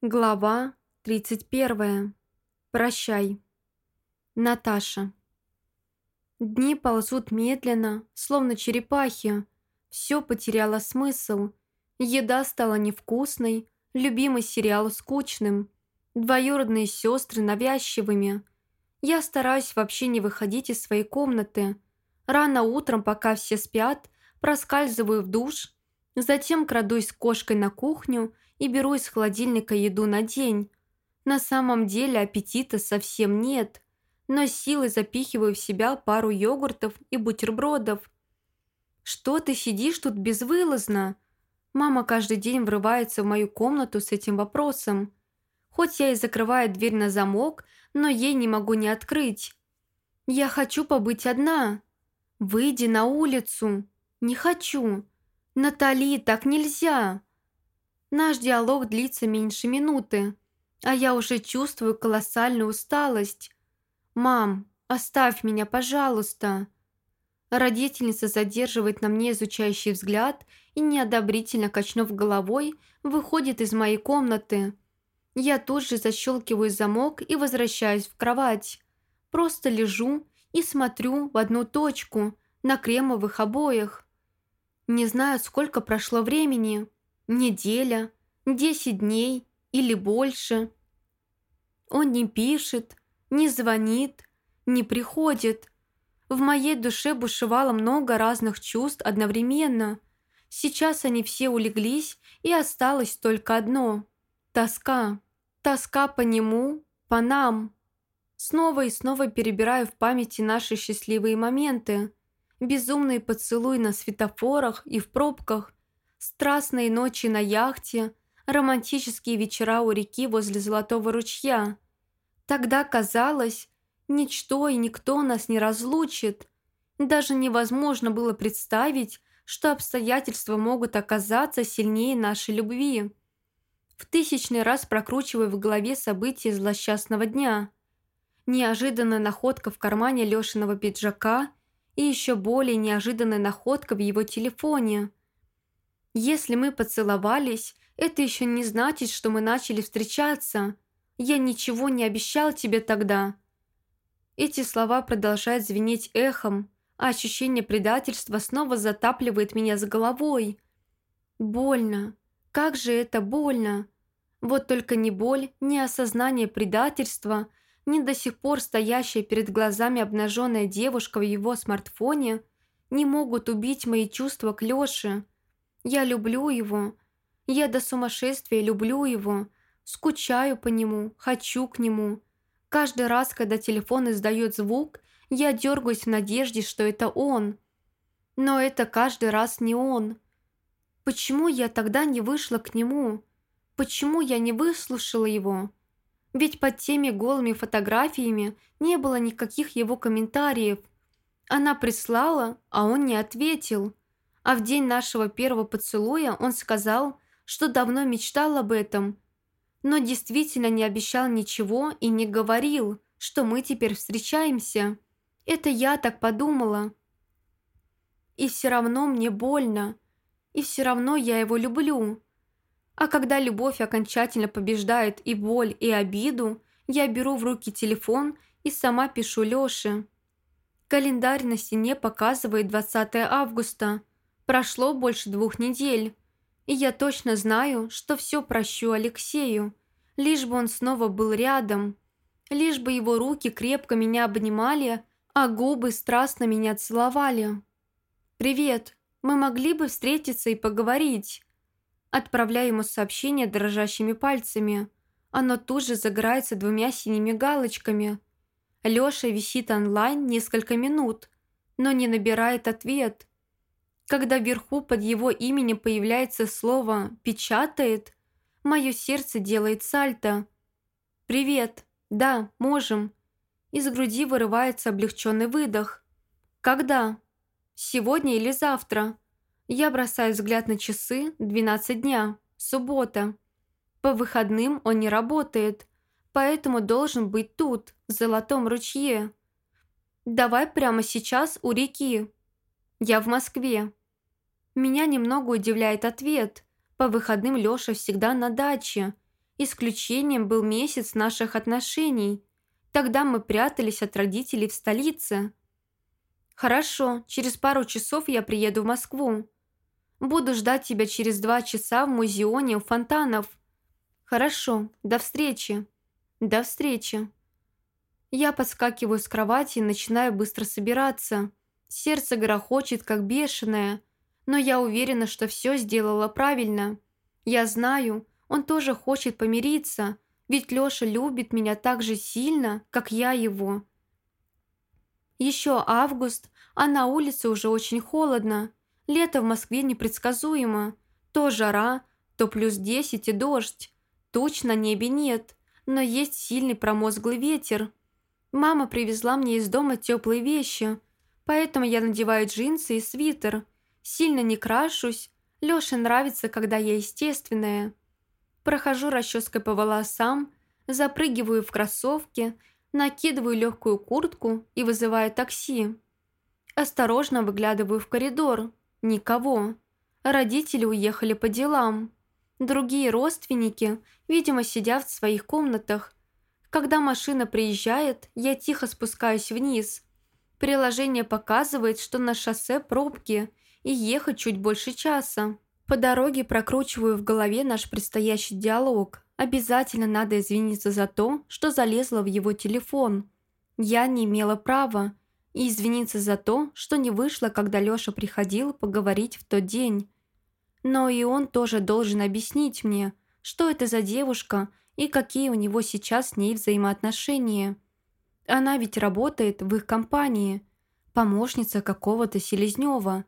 Глава 31. Прощай. Наташа. Дни ползут медленно, словно черепахи. Все потеряло смысл. Еда стала невкусной, любимый сериал скучным, двоюродные сестры навязчивыми. Я стараюсь вообще не выходить из своей комнаты. Рано утром, пока все спят, проскальзываю в душ, затем крадусь с кошкой на кухню – беру из холодильника еду на день. На самом деле аппетита совсем нет, но силой запихиваю в себя пару йогуртов и бутербродов. «Что ты сидишь тут безвылазно?» Мама каждый день врывается в мою комнату с этим вопросом. Хоть я и закрываю дверь на замок, но ей не могу не открыть. «Я хочу побыть одна. Выйди на улицу. Не хочу. Натали, так нельзя!» Наш диалог длится меньше минуты, а я уже чувствую колоссальную усталость. «Мам, оставь меня, пожалуйста!» Родительница задерживает на мне изучающий взгляд и, неодобрительно качнув головой, выходит из моей комнаты. Я тут же защелкиваю замок и возвращаюсь в кровать. Просто лежу и смотрю в одну точку на кремовых обоях. Не знаю, сколько прошло времени неделя, десять дней или больше. Он не пишет, не звонит, не приходит. В моей душе бушевало много разных чувств одновременно. Сейчас они все улеглись, и осталось только одно – тоска. Тоска по нему, по нам. Снова и снова перебираю в памяти наши счастливые моменты. Безумный поцелуй на светофорах и в пробках, страстные ночи на яхте, романтические вечера у реки возле Золотого ручья. Тогда казалось, ничто и никто нас не разлучит. Даже невозможно было представить, что обстоятельства могут оказаться сильнее нашей любви. В тысячный раз прокручивая в голове события злосчастного дня. Неожиданная находка в кармане Лешиного пиджака и еще более неожиданная находка в его телефоне – если мы поцеловались, это еще не значит, что мы начали встречаться. Я ничего не обещал тебе тогда». Эти слова продолжают звенеть эхом, а ощущение предательства снова затапливает меня с головой. Больно. Как же это больно. Вот только ни боль, ни осознание предательства, ни до сих пор стоящая перед глазами обнаженная девушка в его смартфоне не могут убить мои чувства к Лёше. Я люблю его. Я до сумасшествия люблю его. Скучаю по нему, хочу к нему. Каждый раз, когда телефон издает звук, я дергаюсь в надежде, что это он. Но это каждый раз не он. Почему я тогда не вышла к нему? Почему я не выслушала его? Ведь под теми голыми фотографиями не было никаких его комментариев. Она прислала, а он не ответил. А в день нашего первого поцелуя он сказал, что давно мечтал об этом, но действительно не обещал ничего и не говорил, что мы теперь встречаемся. Это я так подумала. И все равно мне больно, и все равно я его люблю. А когда любовь окончательно побеждает и боль, и обиду, я беру в руки телефон и сама пишу Лёше. Календарь на стене показывает 20 августа – Прошло больше двух недель, и я точно знаю, что все прощу Алексею, лишь бы он снова был рядом, лишь бы его руки крепко меня обнимали, а губы страстно меня целовали. «Привет, мы могли бы встретиться и поговорить?» Отправляю ему сообщение дрожащими пальцами. Оно тут же загорается двумя синими галочками. Лёша висит онлайн несколько минут, но не набирает ответ. Когда вверху под его именем появляется слово «печатает», мое сердце делает сальто. «Привет. Да, можем». Из груди вырывается облегченный выдох. «Когда?» «Сегодня или завтра?» Я бросаю взгляд на часы, 12 дня, суббота. По выходным он не работает, поэтому должен быть тут, в Золотом ручье. Давай прямо сейчас у реки. Я в Москве. Меня немного удивляет ответ. По выходным Лёша всегда на даче. Исключением был месяц наших отношений. Тогда мы прятались от родителей в столице. Хорошо, через пару часов я приеду в Москву. Буду ждать тебя через два часа в музеоне у фонтанов. Хорошо, до встречи. До встречи. Я подскакиваю с кровати и начинаю быстро собираться. Сердце грохочет, как бешеное. Но я уверена, что все сделала правильно. Я знаю, он тоже хочет помириться, ведь Лёша любит меня так же сильно, как я его. Еще август, а на улице уже очень холодно. Лето в Москве непредсказуемо. То жара, то плюс десять и дождь. Туч небе нет, но есть сильный промозглый ветер. Мама привезла мне из дома теплые вещи, поэтому я надеваю джинсы и свитер. Сильно не крашусь. Лёше нравится, когда я естественная. Прохожу расческой по волосам, запрыгиваю в кроссовки, накидываю легкую куртку и вызываю такси. Осторожно выглядываю в коридор. Никого. Родители уехали по делам. Другие родственники, видимо, сидят в своих комнатах. Когда машина приезжает, я тихо спускаюсь вниз. Приложение показывает, что на шоссе пробки и ехать чуть больше часа. По дороге прокручиваю в голове наш предстоящий диалог. Обязательно надо извиниться за то, что залезла в его телефон. Я не имела права. И извиниться за то, что не вышло, когда Лёша приходил поговорить в тот день. Но и он тоже должен объяснить мне, что это за девушка и какие у него сейчас с ней взаимоотношения. Она ведь работает в их компании, помощница какого-то Селезнева.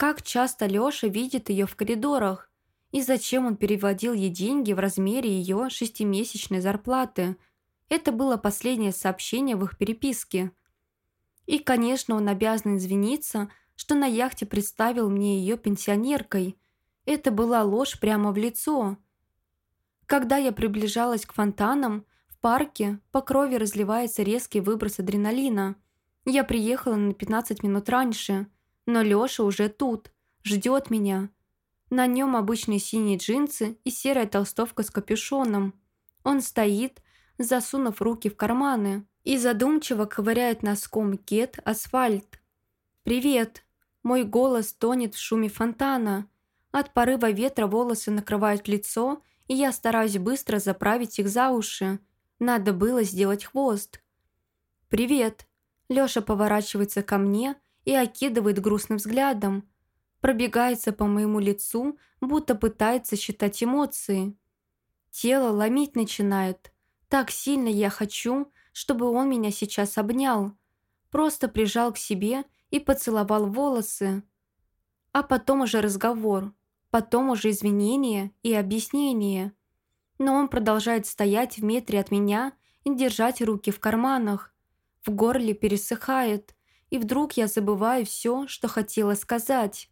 Как часто Лёша видит ее в коридорах, и зачем он переводил ей деньги в размере ее шестимесячной зарплаты. Это было последнее сообщение в их переписке. И, конечно, он обязан извиниться, что на яхте представил мне ее пенсионеркой. Это была ложь прямо в лицо. Когда я приближалась к фонтанам, в парке по крови разливается резкий выброс адреналина. Я приехала на 15 минут раньше – но Лёша уже тут, ждет меня. На нем обычные синие джинсы и серая толстовка с капюшоном. Он стоит, засунув руки в карманы, и задумчиво ковыряет носком кет асфальт. «Привет!» Мой голос тонет в шуме фонтана. От порыва ветра волосы накрывают лицо, и я стараюсь быстро заправить их за уши. Надо было сделать хвост. «Привет!» Лёша поворачивается ко мне и окидывает грустным взглядом. Пробегается по моему лицу, будто пытается считать эмоции. Тело ломить начинает. Так сильно я хочу, чтобы он меня сейчас обнял. Просто прижал к себе и поцеловал волосы. А потом уже разговор. Потом уже извинения и объяснения. Но он продолжает стоять в метре от меня и держать руки в карманах. В горле пересыхает – и вдруг я забываю все, что хотела сказать.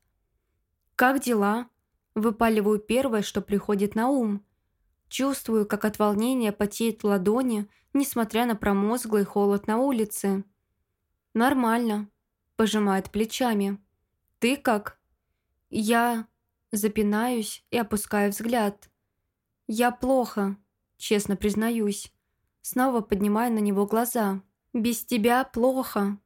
«Как дела?» Выпаливаю первое, что приходит на ум. Чувствую, как от волнения потеют ладони, несмотря на промозглый холод на улице. «Нормально», – пожимает плечами. «Ты как?» «Я...» – запинаюсь и опускаю взгляд. «Я плохо», – честно признаюсь. Снова поднимаю на него глаза. «Без тебя плохо»,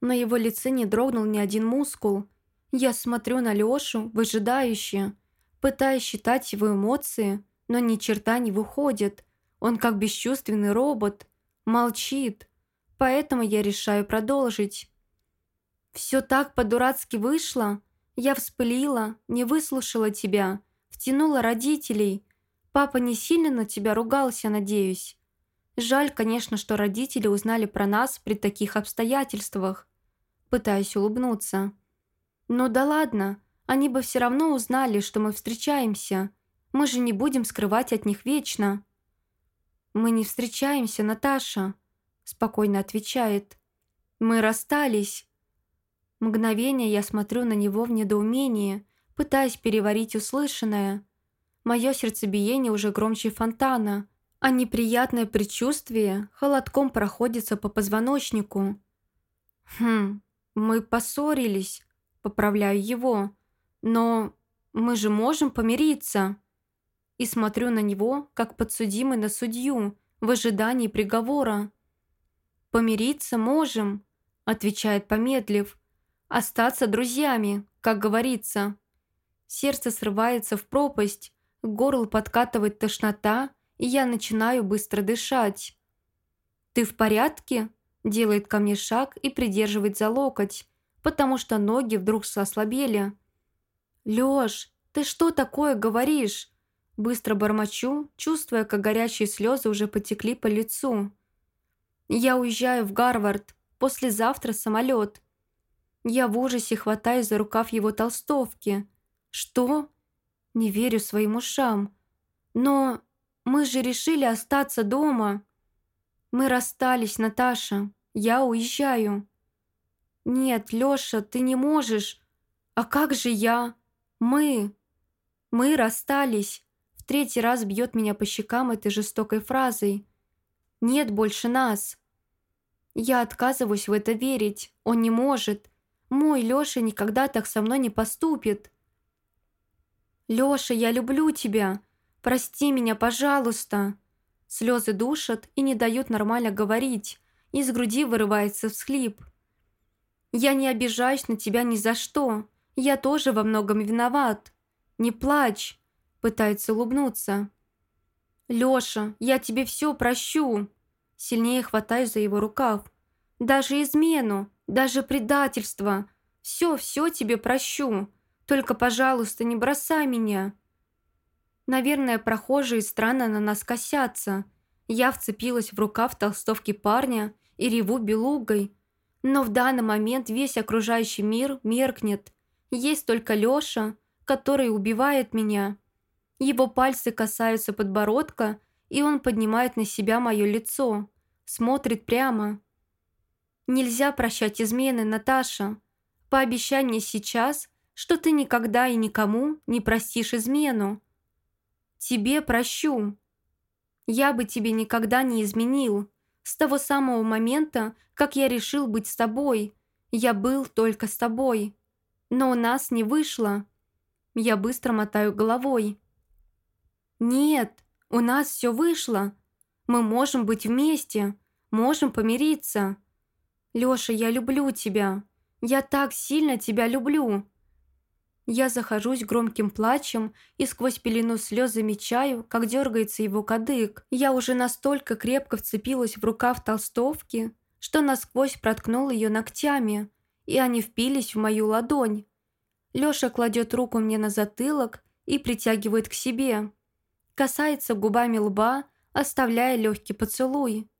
на его лице не дрогнул ни один мускул. Я смотрю на Лёшу, выжидающе, пытаясь считать его эмоции, но ни черта не выходит. Он как бесчувственный робот, молчит. Поэтому я решаю продолжить. Все так по-дурацки вышло. Я вспылила, не выслушала тебя, втянула родителей. Папа не сильно на тебя ругался, надеюсь. Жаль, конечно, что родители узнали про нас при таких обстоятельствах пытаясь улыбнуться. «Ну да ладно, они бы все равно узнали, что мы встречаемся. Мы же не будем скрывать от них вечно». «Мы не встречаемся, Наташа», – спокойно отвечает. «Мы расстались». Мгновение я смотрю на него в недоумении, пытаясь переварить услышанное. Мое сердцебиение уже громче фонтана, а неприятное предчувствие холодком проходится по позвоночнику. Хм, «Мы поссорились», – поправляю его. «Но мы же можем помириться». и смотрю на него, как подсудимый на судью, в ожидании приговора. «Помириться можем», – отвечает помедлив. «Остаться друзьями, как говорится». Сердце срывается в пропасть, к горлу подкатывает тошнота, и я начинаю быстро дышать. «Ты в порядке?» – делает ко мне шаг и придерживает за локоть, потому что ноги вдруг ослабели. «Лёш, ты что такое говоришь?» Быстро бормочу, чувствуя, как горячие слезы уже потекли по лицу. «Я уезжаю в Гарвард. Послезавтра самолет. Я в ужасе хватаю за рукав его толстовки. «Что?» Не верю своим ушам. «Но мы же решили остаться дома». «Мы расстались, Наташа. Я уезжаю». «Нет, Лёша, ты не можешь. А как же я? Мы. Мы расстались третий раз бьет меня по щекам этой жестокой фразой. «Нет больше нас». Я отказываюсь в это верить. Он не может. Мой Лёша никогда так со мной не поступит. «Лёша, я люблю тебя. Прости меня, пожалуйста». Слезы душат и не дают нормально говорить. Из груди вырывается всхлип. «Я не обижаюсь на тебя ни за что. Я тоже во многом виноват. Не плачь пытается улыбнуться. «Лёша, я тебе все прощу!» Сильнее хватаюсь за его рукав. «Даже измену, даже предательство. Все-все тебе прощу. Только, пожалуйста, не бросай меня!» Наверное, прохожие странно на нас косятся. Я вцепилась в рукав толстовки парня и реву белугой. Но в данный момент весь окружающий мир меркнет. Есть только Лёша, который убивает меня. Его пальцы касаются подбородка, и он поднимает на себя мое лицо, смотрит прямо. «Нельзя прощать измены, Наташа. Пообещай мне сейчас, что ты никогда и никому не простишь измену. Тебе прощу. Я бы тебе никогда не изменил. С того самого момента, как я решил быть с тобой, я был только с тобой. Но у нас не вышло. Я быстро мотаю головой. «Нет, у нас все вышло. Мы можем быть вместе, можем помириться. Лёша, я люблю тебя. Я так сильно тебя люблю». Я захожусь громким плачем и сквозь пелену слез замечаю, как дергается его кадык. Я уже настолько крепко вцепилась в рукав толстовки, что насквозь проткнул ее ногтями, и они впились в мою ладонь. Лёша кладет руку мне на затылок и притягивает к себе касается губами лба, оставляя легкий поцелуй.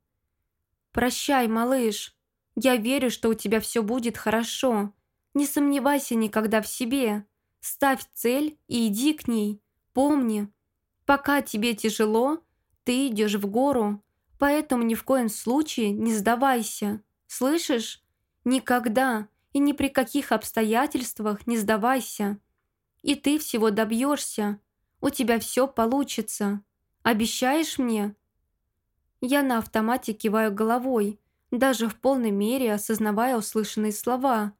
«Прощай, малыш. Я верю, что у тебя все будет хорошо. Не сомневайся никогда в себе. Ставь цель и иди к ней. Помни, пока тебе тяжело, ты идешь в гору, поэтому ни в коем случае не сдавайся. Слышишь? Никогда и ни при каких обстоятельствах не сдавайся. И ты всего добьешься. У тебя все получится. Обещаешь мне?» Я на автомате киваю головой, даже в полной мере осознавая услышанные слова.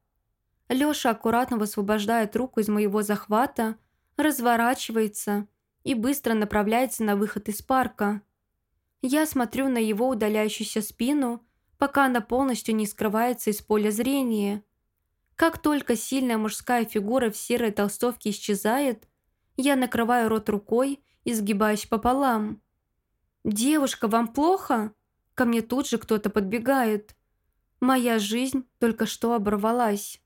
Лёша аккуратно высвобождает руку из моего захвата, разворачивается и быстро направляется на выход из парка. Я смотрю на его удаляющуюся спину, пока она полностью не скрывается из поля зрения. Как только сильная мужская фигура в серой толстовке исчезает, я накрываю рот рукой и сгибаюсь пополам. «Девушка, вам плохо?» Ко мне тут же кто-то подбегает. Моя жизнь только что оборвалась.